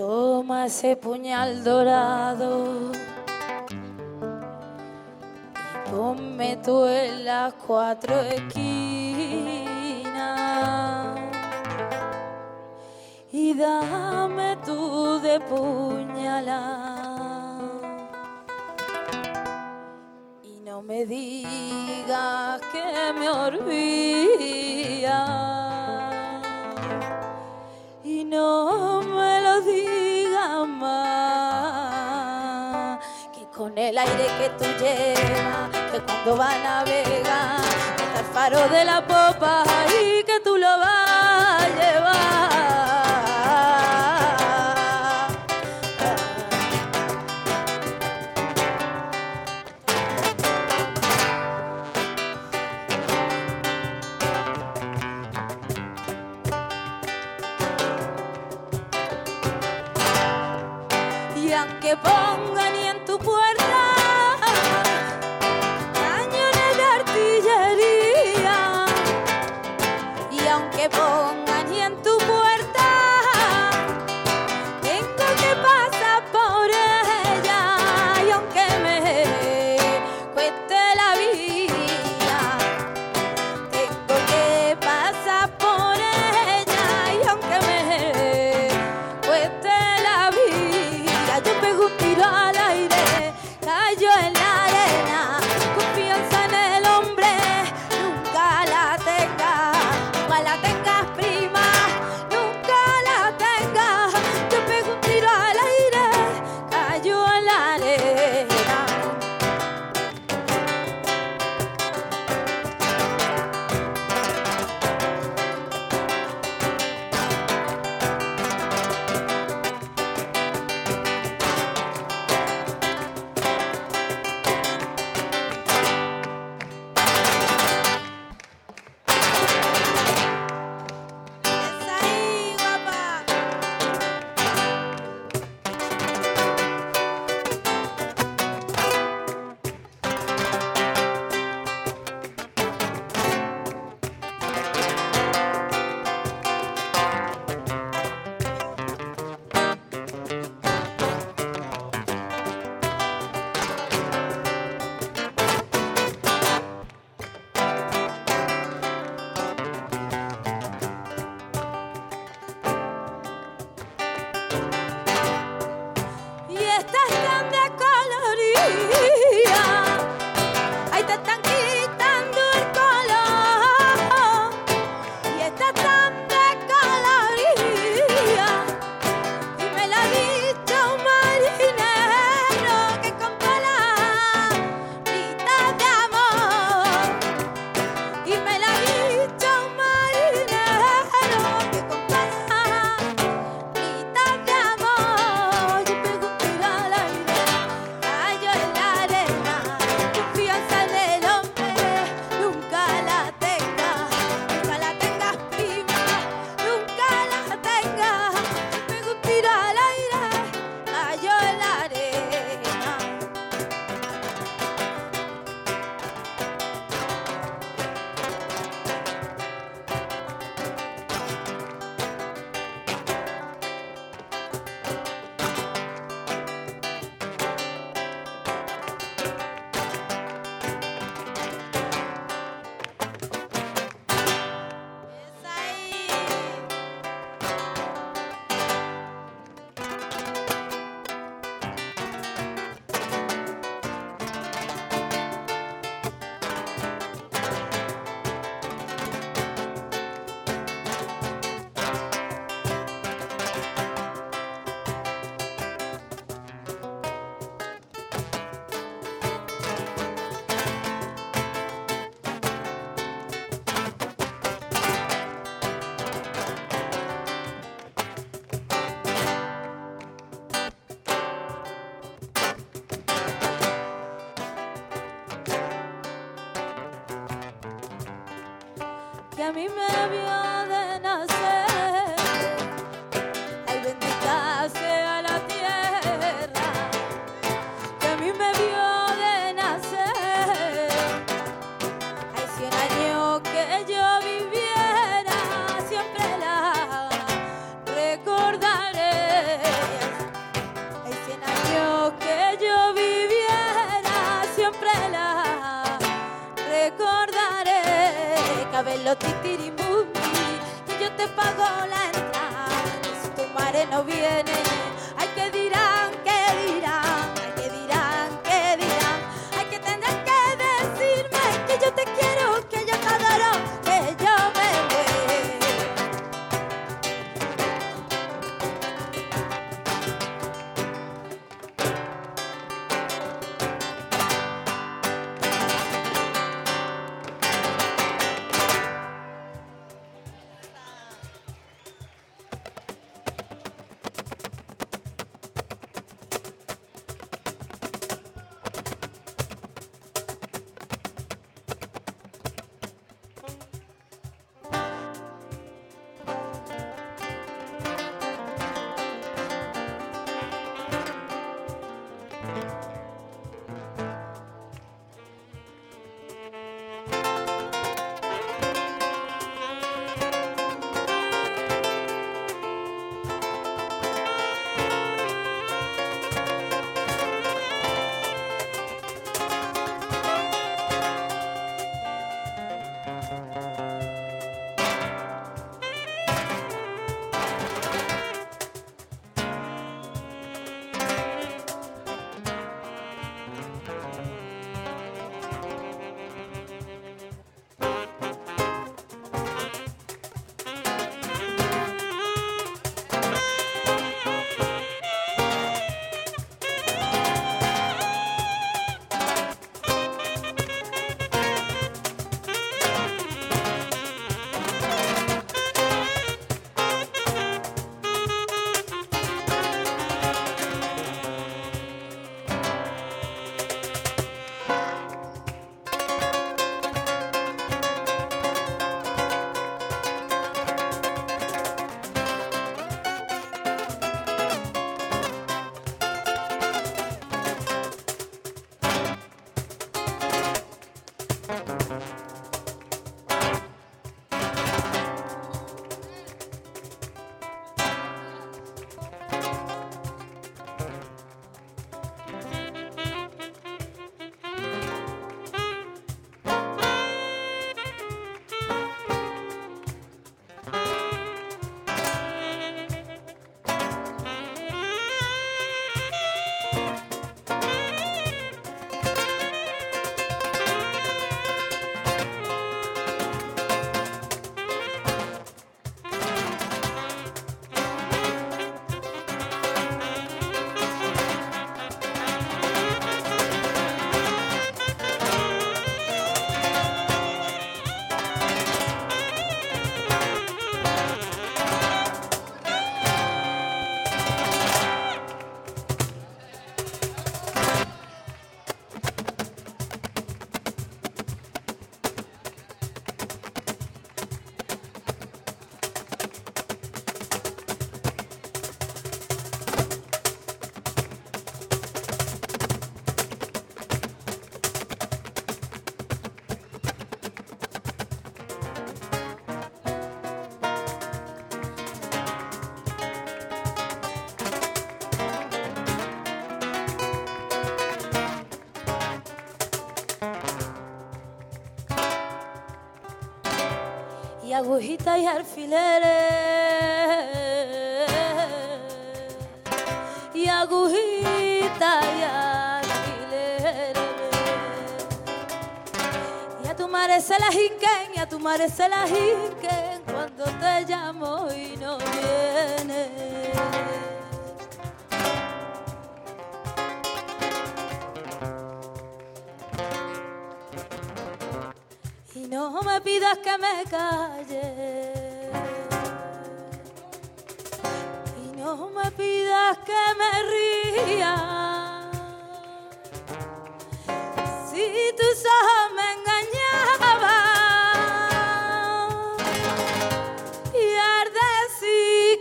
Toma ese puñal dorado y ponme tú en las cuatro esquinas y dame tú de puñalada y no me digas que me olvides. tú llenas, que cuando va a navegar, está el faro de la popa y que tú lo vas a llevar. Y aunque ponga a mí me vio de nacer. Ay, bendita sea la tierra que a mí me vio de nacer. Ay, cien años que yo viviera, siempre la recordaré. que yo te pago la entrada, de su tu madre no viene. Agujitas y alfileres. Y agujitas y alfileres. Y a tu madre se la jinquen y a tu madre se la jinquen cuando te llamo y no vienes no me pidas que me calle. Y no me pidas que me ría. Si tus ojos me engañaban y al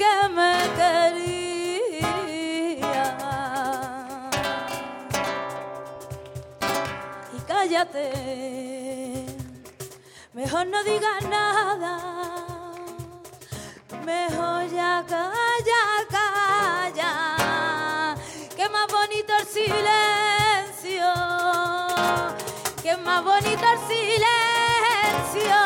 que me quería. Y cállate No digas nada, mejor ya calla, calla, que más bonito el silencio, que más bonito el silencio,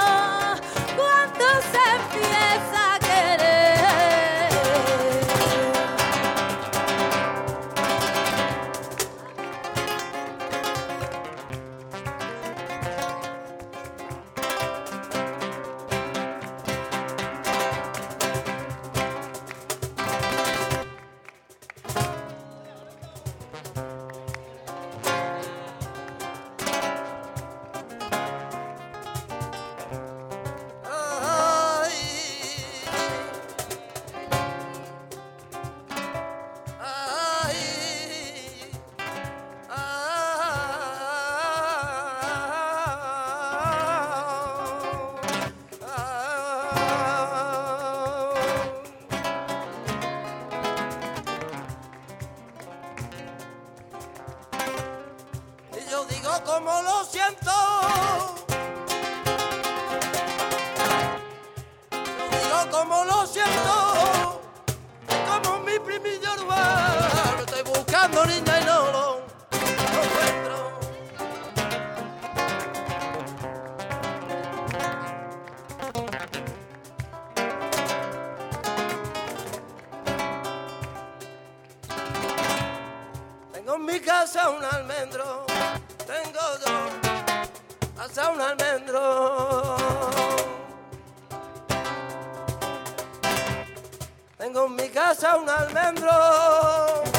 hasta un almendro, tengo dos, hasta un almendro. Tengo en mi casa un almendro.